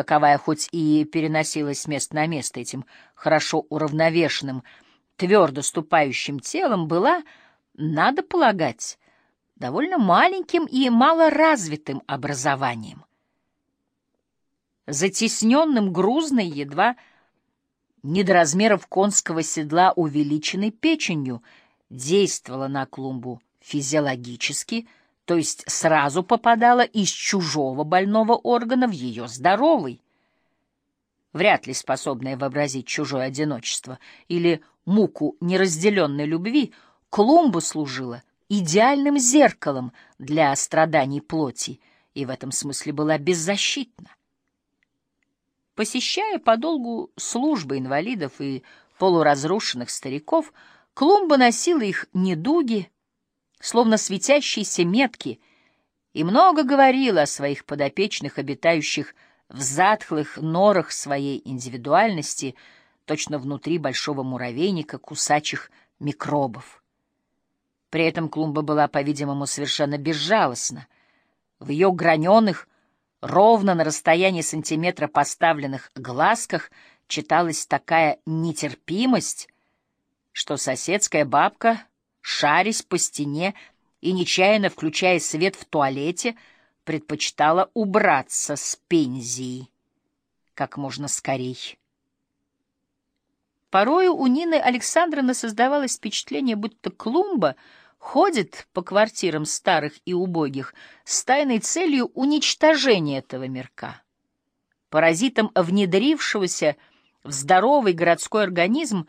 каковая хоть и переносилась с места на место этим хорошо уравновешенным, твердо ступающим телом, была, надо полагать, довольно маленьким и малоразвитым образованием. Затесненным грузной, едва не конского седла увеличенной печенью, действовала на клумбу физиологически, то есть сразу попадала из чужого больного органа в ее здоровый. Вряд ли способная вообразить чужое одиночество или муку неразделенной любви, клумба служила идеальным зеркалом для страданий плоти и в этом смысле была беззащитна. Посещая подолгу службы инвалидов и полуразрушенных стариков, Клумба носила их недуги, словно светящиеся метки, и много говорила о своих подопечных, обитающих в затхлых норах своей индивидуальности, точно внутри большого муравейника кусачих микробов. При этом Клумба была, по-видимому, совершенно безжалостна. В ее граненых, ровно на расстоянии сантиметра поставленных глазках читалась такая нетерпимость, что соседская бабка, шарясь по стене и нечаянно включая свет в туалете, предпочитала убраться с пензии как можно скорей. Порою у Нины Александровны создавалось впечатление, будто клумба ходит по квартирам старых и убогих с тайной целью уничтожения этого мирка. Паразитом внедрившегося в здоровый городской организм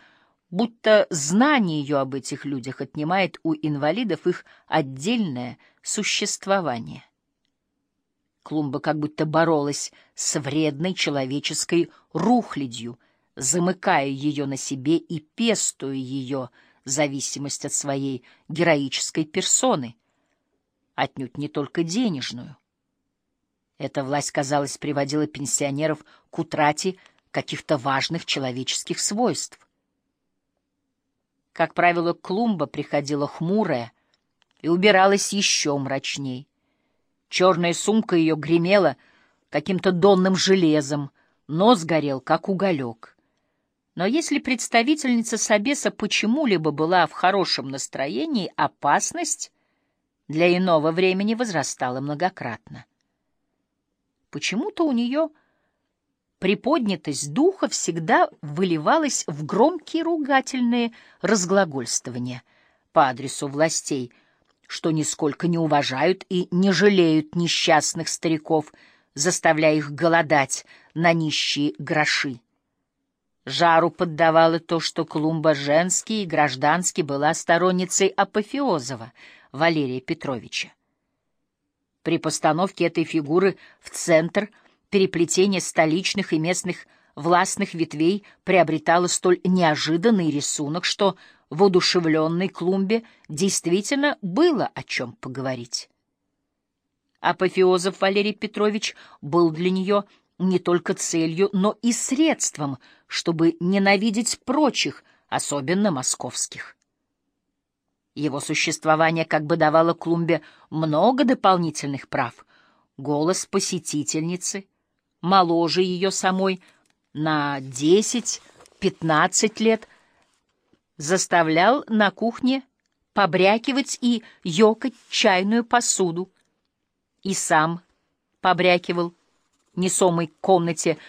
будто знание ее об этих людях отнимает у инвалидов их отдельное существование. Клумба как будто боролась с вредной человеческой рухлядью, замыкая ее на себе и пестуя ее зависимость от своей героической персоны, отнюдь не только денежную. Эта власть, казалось, приводила пенсионеров к утрате каких-то важных человеческих свойств. Как правило, клумба приходила хмурая и убиралась еще мрачней. Черная сумка ее гремела каким-то донным железом, нос горел, как уголек. Но если представительница Собеса почему-либо была в хорошем настроении, опасность для иного времени возрастала многократно. Почему-то у нее приподнятость духа всегда выливалась в громкие ругательные разглагольствования по адресу властей, что нисколько не уважают и не жалеют несчастных стариков, заставляя их голодать на нищие гроши. Жару поддавало то, что Клумба женский и гражданский была сторонницей Апофеозова Валерия Петровича. При постановке этой фигуры в центр – переплетение столичных и местных властных ветвей приобретало столь неожиданный рисунок, что в одушевленной клумбе действительно было о чем поговорить. Апофеозов Валерий Петрович был для нее не только целью, но и средством, чтобы ненавидеть прочих, особенно московских. Его существование как бы давало клумбе много дополнительных прав. Голос посетительницы, моложе ее самой на 10-15 лет, заставлял на кухне побрякивать и ёкать чайную посуду. И сам побрякивал, несомый к комнате